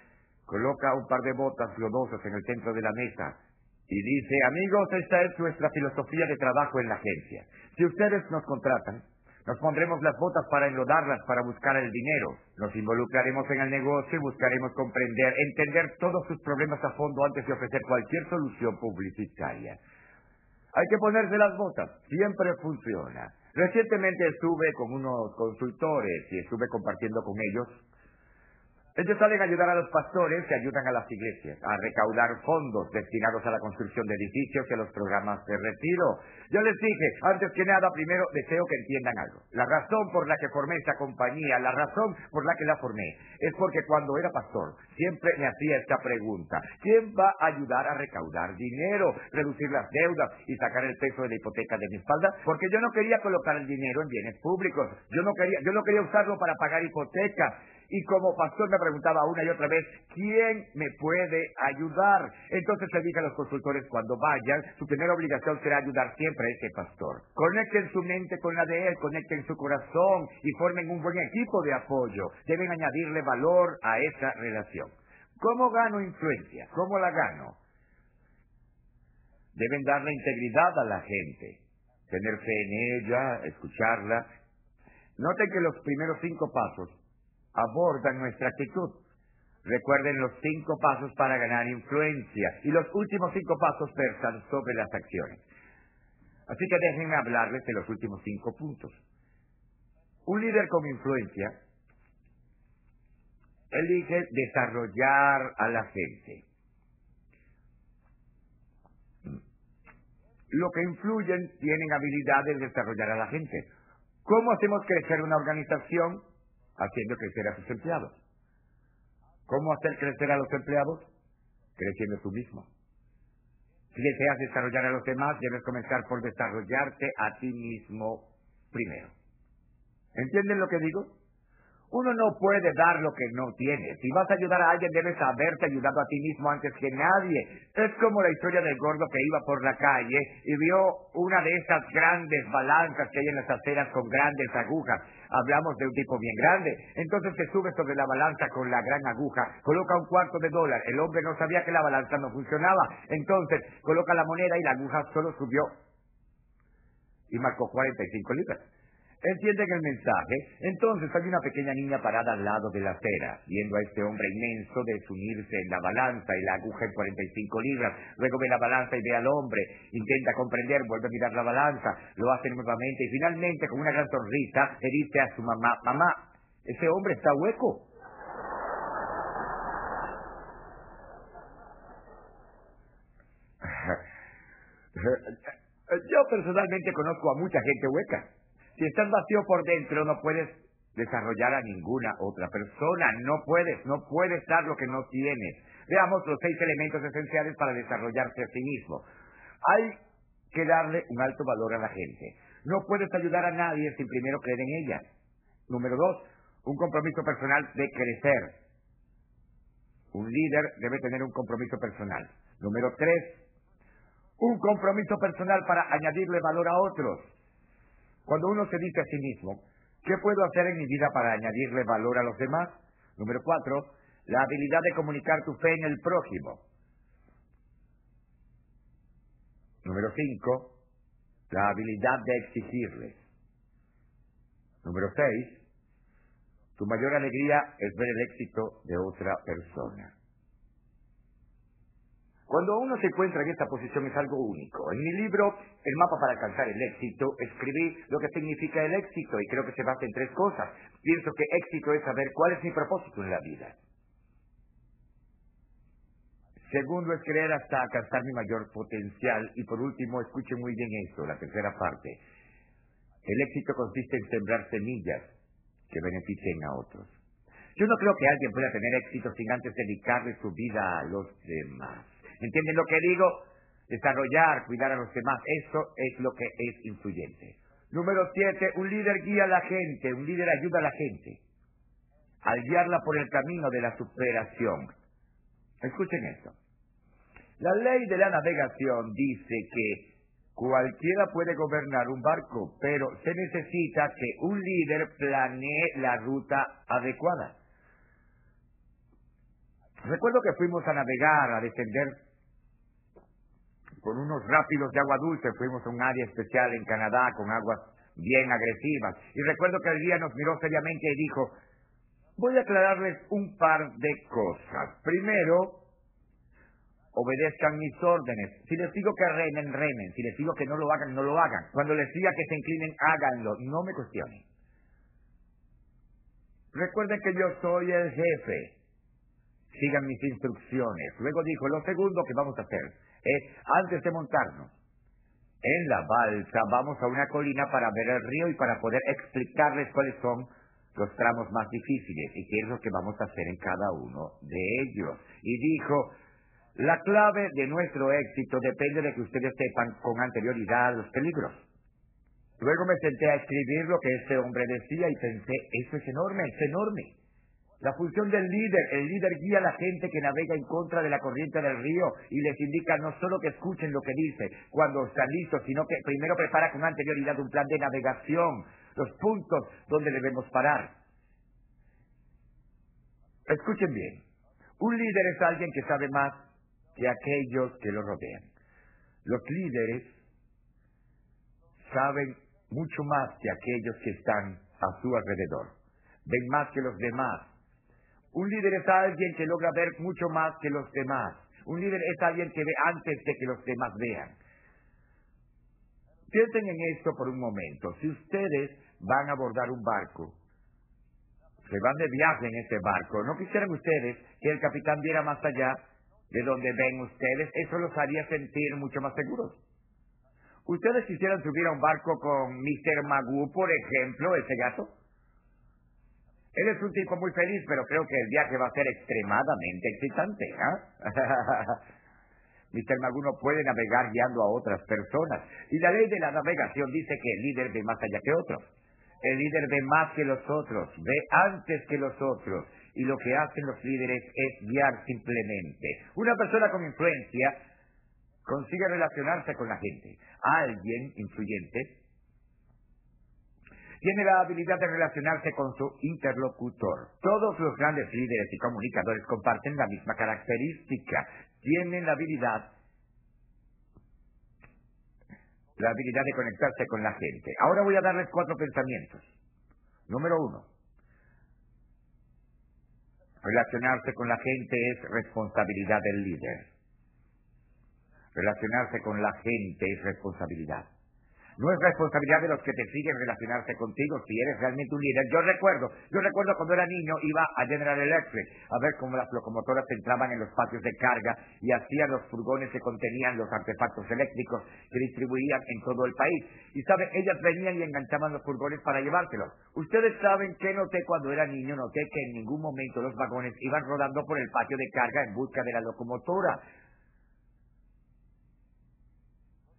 coloca un par de botas lodosas en el centro de la mesa y dice, amigos, esta es nuestra filosofía de trabajo en la agencia. Si ustedes nos contratan, nos pondremos las botas para enlodarlas para buscar el dinero. Nos involucraremos en el negocio y buscaremos comprender, entender todos sus problemas a fondo antes de ofrecer cualquier solución publicitaria. Hay que ponerse las botas. Siempre funciona. Recientemente estuve con unos consultores y estuve compartiendo con ellos ellos salen a ayudar a los pastores que ayudan a las iglesias a recaudar fondos destinados a la construcción de edificios y a los programas de retiro. Yo les dije, antes que nada, primero deseo que entiendan algo. La razón por la que formé esta compañía, la razón por la que la formé, es porque cuando era pastor siempre me hacía esta pregunta. ¿Quién va a ayudar a recaudar dinero, reducir las deudas y sacar el peso de la hipoteca de mi espalda? Porque yo no quería colocar el dinero en bienes públicos. Yo no quería, yo no quería usarlo para pagar hipoteca. Y como pastor me preguntaba una y otra vez, ¿quién me puede ayudar? Entonces le dije a los consultores, cuando vayan, su primera obligación será ayudar siempre a ese pastor. Conecten su mente con la de él, conecten su corazón y formen un buen equipo de apoyo. Deben añadirle valor a esa relación. ¿Cómo gano influencia? ¿Cómo la gano? Deben darle integridad a la gente, tener fe en ella, escucharla. Noten que los primeros cinco pasos abordan nuestra actitud. Recuerden los cinco pasos para ganar influencia y los últimos cinco pasos versan sobre las acciones. Así que déjenme hablarles de los últimos cinco puntos. Un líder con influencia elige desarrollar a la gente. Lo que influyen tienen habilidad de desarrollar a la gente. ¿Cómo hacemos crecer una organización? Haciendo crecer a sus empleados. ¿Cómo hacer crecer a los empleados? Creciendo tú mismo. Si deseas desarrollar a los demás, debes comenzar por desarrollarte a ti mismo primero. ¿Entienden lo que digo? Uno no puede dar lo que no tiene. Si vas a ayudar a alguien, debes haberte ayudado a ti mismo antes que nadie. Es como la historia del gordo que iba por la calle y vio una de esas grandes balanzas que hay en las aceras con grandes agujas. Hablamos de un tipo bien grande. Entonces se sube sobre la balanza con la gran aguja, coloca un cuarto de dólar. El hombre no sabía que la balanza no funcionaba. Entonces coloca la moneda y la aguja solo subió y marcó 45 libras. ¿Entienden el mensaje? Entonces hay una pequeña niña parada al lado de la acera, viendo a este hombre inmenso desunirse en la balanza y la aguja en 45 libras. Luego ve la balanza y ve al hombre, intenta comprender, vuelve a mirar la balanza, lo hace nuevamente y finalmente con una gran sonrisa le dice a su mamá, mamá, ese hombre está hueco. Yo personalmente conozco a mucha gente hueca. Si estás vacío por dentro, no puedes desarrollar a ninguna otra persona. No puedes, no puedes dar lo que no tienes. Veamos los seis elementos esenciales para desarrollarse a sí mismo. Hay que darle un alto valor a la gente. No puedes ayudar a nadie sin primero creer en ella. Número dos, un compromiso personal de crecer. Un líder debe tener un compromiso personal. Número tres, un compromiso personal para añadirle valor a otros. Cuando uno se dice a sí mismo, ¿qué puedo hacer en mi vida para añadirle valor a los demás? Número cuatro, la habilidad de comunicar tu fe en el prójimo. Número cinco, la habilidad de exigirles. Número seis, tu mayor alegría es ver el éxito de otra persona. Cuando uno se encuentra en esta posición es algo único. En mi libro, El mapa para alcanzar el éxito, escribí lo que significa el éxito y creo que se basa en tres cosas. Pienso que éxito es saber cuál es mi propósito en la vida. Segundo es creer hasta alcanzar mi mayor potencial. Y por último, escuche muy bien esto, la tercera parte. El éxito consiste en sembrar semillas que beneficien a otros. Yo no creo que alguien pueda tener éxito sin antes dedicarle su vida a los demás. ¿Entienden lo que digo? Desarrollar, cuidar a los demás, eso es lo que es influyente. Número siete, un líder guía a la gente, un líder ayuda a la gente al guiarla por el camino de la superación. Escuchen esto. La ley de la navegación dice que cualquiera puede gobernar un barco, pero se necesita que un líder planee la ruta adecuada. Recuerdo que fuimos a navegar, a descender con unos rápidos de agua dulce, fuimos a un área especial en Canadá con aguas bien agresivas. Y recuerdo que el día nos miró seriamente y dijo, voy a aclararles un par de cosas. Primero, obedezcan mis órdenes. Si les digo que remen, remen. Si les digo que no lo hagan, no lo hagan. Cuando les diga que se inclinen, háganlo. No me cuestionen. Recuerden que yo soy el jefe. Sigan mis instrucciones. Luego dijo, lo segundo que vamos a hacer es, antes de montarnos en la balsa, vamos a una colina para ver el río y para poder explicarles cuáles son los tramos más difíciles y qué es lo que vamos a hacer en cada uno de ellos. Y dijo, la clave de nuestro éxito depende de que ustedes sepan con anterioridad los peligros. Luego me senté a escribir lo que este hombre decía y pensé, eso es enorme, es enorme. La función del líder, el líder guía a la gente que navega en contra de la corriente del río y les indica no solo que escuchen lo que dice cuando están listos, sino que primero prepara con anterioridad un plan de navegación, los puntos donde debemos parar. Escuchen bien, un líder es alguien que sabe más que aquellos que lo rodean. Los líderes saben mucho más que aquellos que están a su alrededor. Ven más que los demás. Un líder es alguien que logra ver mucho más que los demás. Un líder es alguien que ve antes de que los demás vean. Piensen en esto por un momento. Si ustedes van a abordar un barco, se van de viaje en ese barco, ¿no quisieran ustedes que el capitán viera más allá de donde ven ustedes? Eso los haría sentir mucho más seguros. ¿Ustedes quisieran subir a un barco con Mr. Magoo, por ejemplo, ese gato? Él es un tipo muy feliz, pero creo que el viaje va a ser extremadamente excitante. ¿ah? Mr. Magoo no puede navegar guiando a otras personas. Y la ley de la navegación dice que el líder ve más allá que otros. El líder ve más que los otros, ve antes que los otros. Y lo que hacen los líderes es guiar simplemente. Una persona con influencia consigue relacionarse con la gente. Alguien influyente tiene la habilidad de relacionarse con su interlocutor. Todos los grandes líderes y comunicadores comparten la misma característica. Tienen la habilidad la habilidad de conectarse con la gente. Ahora voy a darles cuatro pensamientos. Número uno, relacionarse con la gente es responsabilidad del líder. Relacionarse con la gente es responsabilidad. No es responsabilidad de los que te siguen relacionarse contigo si eres realmente un líder. Yo recuerdo, yo recuerdo cuando era niño iba a General Electric a ver cómo las locomotoras entraban en los patios de carga y hacían los furgones que contenían los artefactos eléctricos que distribuían en todo el país. Y saben, ellas venían y enganchaban los furgones para llevárselos. Ustedes saben que noté cuando era niño, noté que en ningún momento los vagones iban rodando por el patio de carga en busca de la locomotora.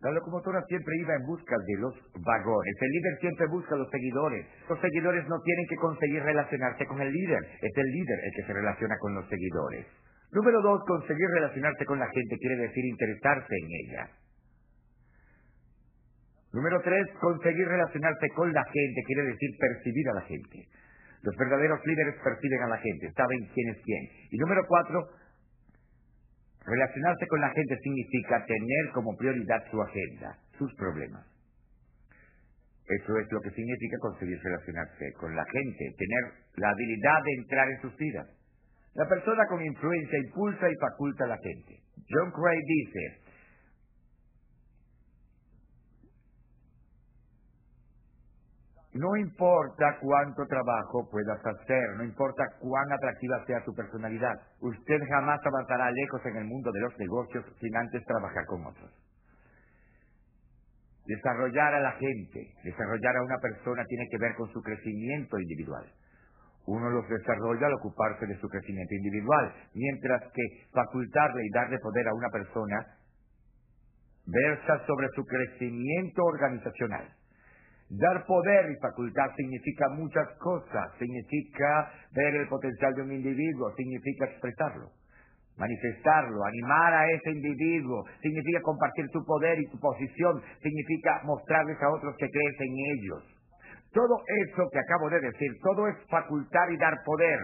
La locomotora siempre iba en busca de los vagones. El líder siempre busca los seguidores. Los seguidores no tienen que conseguir relacionarse con el líder. Es el líder el que se relaciona con los seguidores. Número dos, conseguir relacionarse con la gente quiere decir interesarse en ella. Número tres, conseguir relacionarse con la gente quiere decir percibir a la gente. Los verdaderos líderes perciben a la gente, saben quién es quién. Y número cuatro, Relacionarse con la gente significa tener como prioridad su agenda, sus problemas. Eso es lo que significa conseguir relacionarse con la gente, tener la habilidad de entrar en sus vidas. La persona con influencia impulsa y faculta a la gente. John Gray dice, No importa cuánto trabajo puedas hacer, no importa cuán atractiva sea tu personalidad, usted jamás avanzará lejos en el mundo de los negocios sin antes trabajar con otros. Desarrollar a la gente, desarrollar a una persona tiene que ver con su crecimiento individual. Uno los desarrolla al ocuparse de su crecimiento individual, mientras que facultarle y darle poder a una persona versa sobre su crecimiento organizacional. Dar poder y facultad significa muchas cosas. Significa ver el potencial de un individuo, significa expresarlo, manifestarlo, animar a ese individuo, significa compartir tu poder y tu posición, significa mostrarles a otros que crees en ellos. Todo eso que acabo de decir, todo es facultar y dar poder.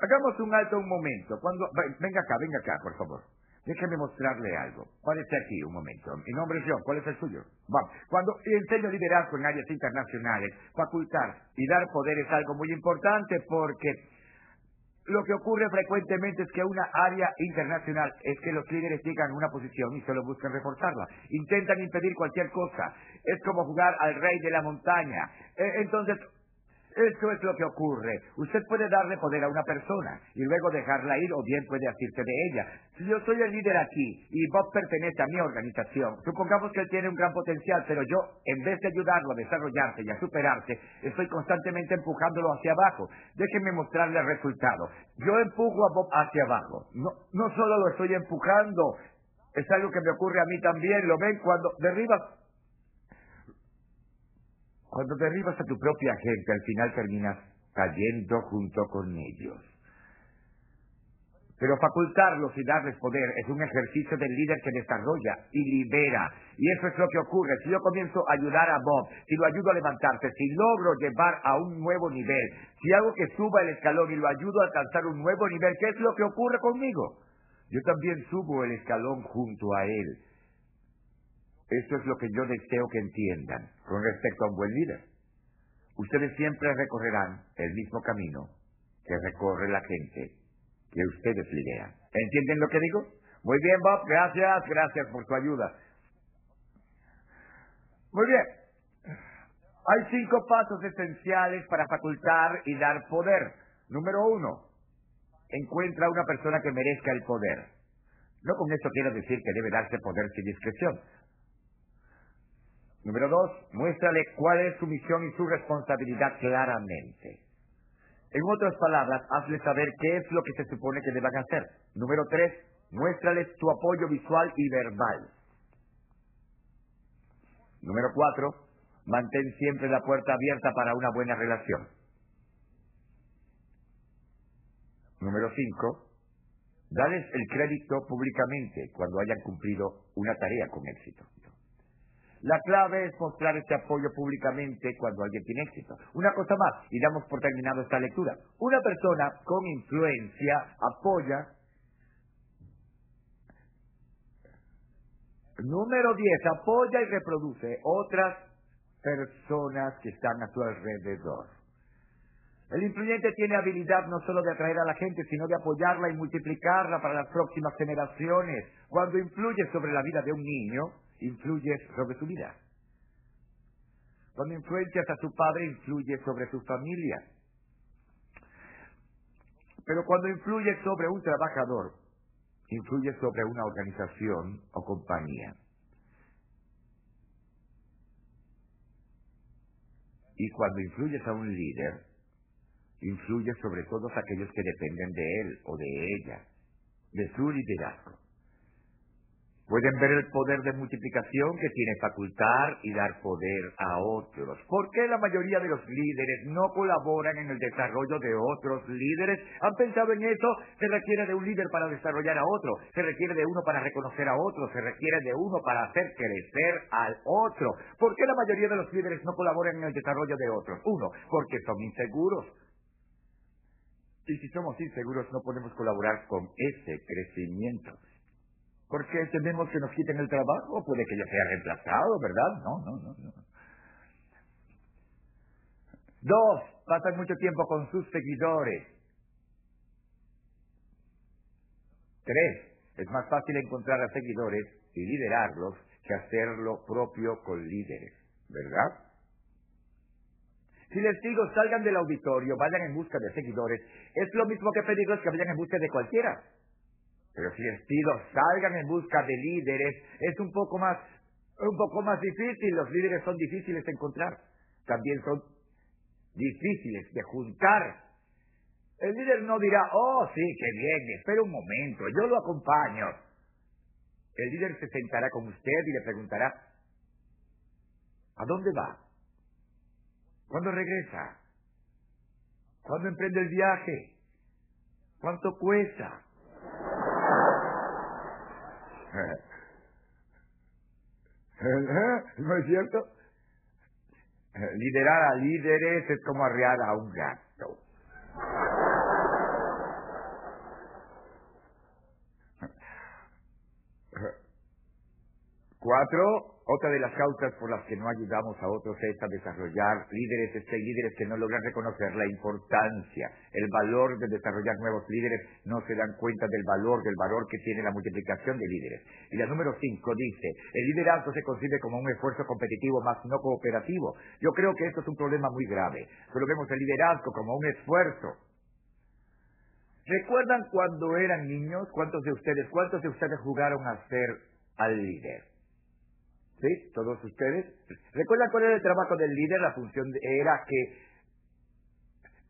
Hagamos un alto un momento. Cuando, venga acá, venga acá, por favor. Déjeme mostrarle algo. Párese aquí un momento. Mi nombre es John. ¿Cuál es el suyo? Vamos. Cuando enseño liderazgo en áreas internacionales, facultar y dar poder es algo muy importante porque lo que ocurre frecuentemente es que una área internacional es que los líderes llegan a una posición y solo buscan reforzarla. Intentan impedir cualquier cosa. Es como jugar al rey de la montaña. Eh, entonces, eso es lo que ocurre. Usted puede darle poder a una persona y luego dejarla ir o bien puede asirse de ella. Si yo soy el líder aquí y Bob pertenece a mi organización, supongamos que él tiene un gran potencial, pero yo, en vez de ayudarlo a desarrollarse y a superarse, estoy constantemente empujándolo hacia abajo. Déjenme mostrarle el resultado. Yo empujo a Bob hacia abajo. No, solo lo estoy empujando, es algo que me ocurre a mí también. ¿Lo ven cuando derribas cuando derribas a tu propia gente, al final terminas cayendo junto con ellos. Pero facultarlos y darles poder es un ejercicio del líder que desarrolla y libera. Y eso es lo que ocurre. Si yo comienzo a ayudar a Bob, si lo ayudo a levantarse, si logro llevar a un nuevo nivel, si hago que suba el escalón y lo ayudo a alcanzar un nuevo nivel, ¿qué es lo que ocurre conmigo? Yo también subo el escalón junto a él. Esto es lo que yo deseo que entiendan con respecto a un buen líder. Ustedes siempre recorrerán el mismo camino que recorre la gente que ustedes lideran. ¿Entienden lo que digo? Muy bien, Bob, gracias, gracias por tu ayuda. Muy bien. Hay cinco pasos esenciales para facultar y dar poder. Número uno, encuentra una persona que merezca el poder. No con esto quiero decir que debe darse poder sin discreción. Número dos, muéstrale cuál es su misión y su responsabilidad claramente. En otras palabras, hazle saber qué es lo que se supone que deban hacer. Número tres, muéstrales tu apoyo visual y verbal. Número cuatro, mantén siempre la puerta abierta para una buena relación. Número cinco, dales el crédito públicamente cuando hayan cumplido una tarea con éxito. La clave es mostrar este apoyo públicamente cuando alguien tiene éxito. Una cosa más, y damos por terminado esta lectura. Una persona con influencia apoya. Número 10, apoya y reproduce otras personas que están a su alrededor. El influyente tiene habilidad no solo de atraer a la gente, sino de apoyarla y multiplicarla para las próximas generaciones. Cuando influye sobre la vida de un niño, influye sobre su vida. Cuando influencias a su padre, influye sobre su familia. Pero cuando influye sobre un trabajador, influye sobre una organización o compañía. Y cuando influyes a un líder, influye sobre todos aquellos que dependen de él o de ella, de su liderazgo. Pueden ver el poder de multiplicación que tiene facultar y dar poder a otros. ¿Por qué la mayoría de los líderes no colaboran en el desarrollo de otros líderes? ¿Han pensado en eso? Se requiere de un líder para desarrollar a otro, se requiere de uno para reconocer a otro, se requiere de uno para hacer crecer al otro. ¿Por qué la mayoría de los líderes no colaboran en el desarrollo de otros? Uno, porque son inseguros. Y si somos inseguros no podemos colaborar con ese crecimiento. Porque tememos que nos quiten el trabajo, puede que yo sea reemplazado, ¿verdad? No, no, no, no. Dos, pasan mucho tiempo con sus seguidores. Tres, es más fácil encontrar a seguidores y liderarlos que hacer lo propio con líderes, ¿verdad? Si les digo salgan del auditorio, vayan en busca de seguidores, es lo mismo que pedirles que vayan en busca de cualquiera. Pero si les pido salgan en busca de líderes, es un poco más, un poco más difícil. Los líderes son difíciles de encontrar. También son difíciles de juntar. El líder no dirá, oh, sí, qué bien, espera un momento, yo lo acompaño. El líder se sentará con usted y le preguntará, ¿a dónde va? ¿Cuándo regresa? ¿Cuándo emprende el viaje? ¿Cuánto cuesta? ¿No es cierto? Liderar a líderes es como arrear a un gato. Cuatro, Otra de las causas por las que no ayudamos a otros es a desarrollar líderes, este, líderes que no logran reconocer la importancia, el valor de desarrollar nuevos líderes, no se dan cuenta del valor, del valor que tiene la multiplicación de líderes. Y la número cinco dice, el liderazgo se concibe como un esfuerzo competitivo más no cooperativo. Yo creo que esto es un problema muy grave. Solo vemos el liderazgo como un esfuerzo. ¿Recuerdan cuando eran niños? ¿Cuántos de ustedes, cuántos de ustedes jugaron a ser al líder? ¿Sí? ¿Todos ustedes? ¿Recuerdan cuál era el trabajo del líder? La función era que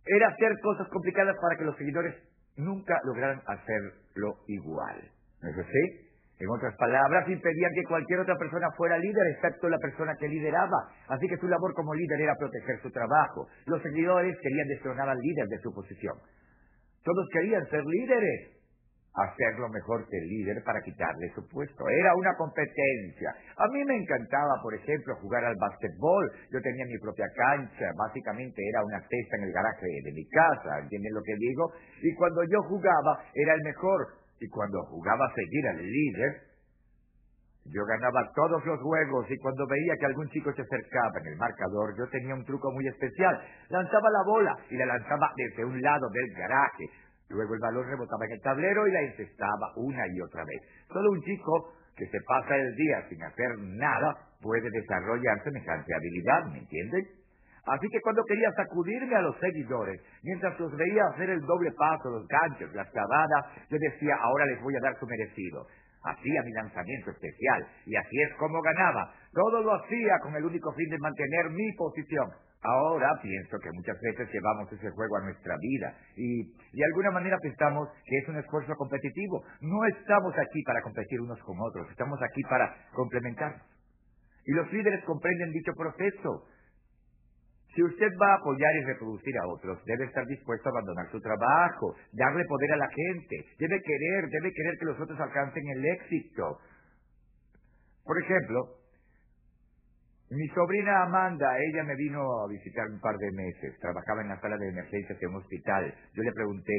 era hacer cosas complicadas para que los seguidores nunca lograran hacerlo igual. ¿No es así? En otras palabras, impedían que cualquier otra persona fuera líder, excepto la persona que lideraba. Así que su labor como líder era proteger su trabajo. Los seguidores querían destronar al líder de su posición. Todos querían ser líderes hacerlo mejor que el líder para quitarle su puesto. Era una competencia. A mí me encantaba, por ejemplo, jugar al básquetbol. Yo tenía mi propia cancha, básicamente era una cesta en el garaje de mi casa, ¿entienden lo que digo? Y cuando yo jugaba, era el mejor. Y cuando jugaba a seguir al líder, yo ganaba todos los juegos y cuando veía que algún chico se acercaba en el marcador, yo tenía un truco muy especial. Lanzaba la bola y la lanzaba desde un lado del garaje Luego el balón rebotaba en el tablero y la encestaba una y otra vez. Solo un chico que se pasa el día sin hacer nada puede desarrollar semejante habilidad, ¿me entienden? Así que cuando quería sacudirme a los seguidores, mientras los veía hacer el doble paso, los ganchos, las clavadas, yo decía, ahora les voy a dar su merecido. Hacía mi lanzamiento especial y así es como ganaba. Todo lo hacía con el único fin de mantener mi posición. Ahora pienso que muchas veces llevamos ese juego a nuestra vida y de alguna manera pensamos que es un esfuerzo competitivo. No estamos aquí para competir unos con otros, estamos aquí para complementarnos. Y los líderes comprenden dicho proceso. Si usted va a apoyar y reproducir a otros, debe estar dispuesto a abandonar su trabajo, darle poder a la gente, debe querer, debe querer que los otros alcancen el éxito. Por ejemplo, mi sobrina Amanda, ella me vino a visitar un par de meses. Trabajaba en la sala de emergencias de un hospital. Yo le pregunté,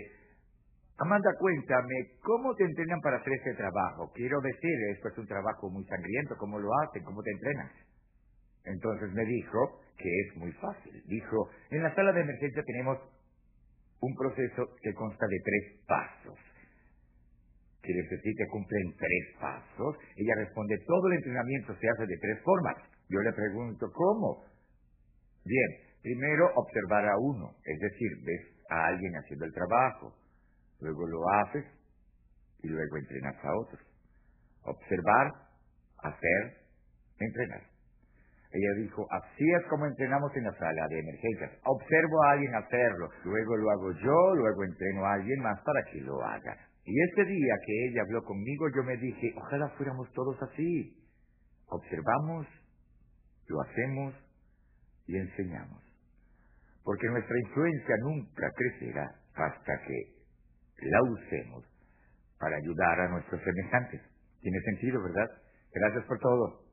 Amanda, cuéntame, ¿cómo te entrenan para hacer este trabajo? Quiero decir, esto es un trabajo muy sangriento, ¿cómo lo hacen? ¿Cómo te entrenan? Entonces me dijo que es muy fácil. Dijo, en la sala de emergencia tenemos un proceso que consta de tres pasos. Quiere decir que cumplen tres pasos. Ella responde, todo el entrenamiento se hace de tres formas. Yo le pregunto, ¿cómo? Bien, primero observar a uno, es decir, ves a alguien haciendo el trabajo, luego lo haces y luego entrenas a otros. Observar, hacer, entrenar. Ella dijo, así es como entrenamos en la sala de emergencias. Observo a alguien hacerlo, luego lo hago yo, luego entreno a alguien más para que lo haga. Y ese día que ella habló conmigo, yo me dije, ojalá fuéramos todos así. Observamos, lo hacemos y enseñamos. Porque nuestra influencia nunca crecerá hasta que la usemos para ayudar a nuestros semejantes. Tiene sentido, ¿verdad? Gracias por todo.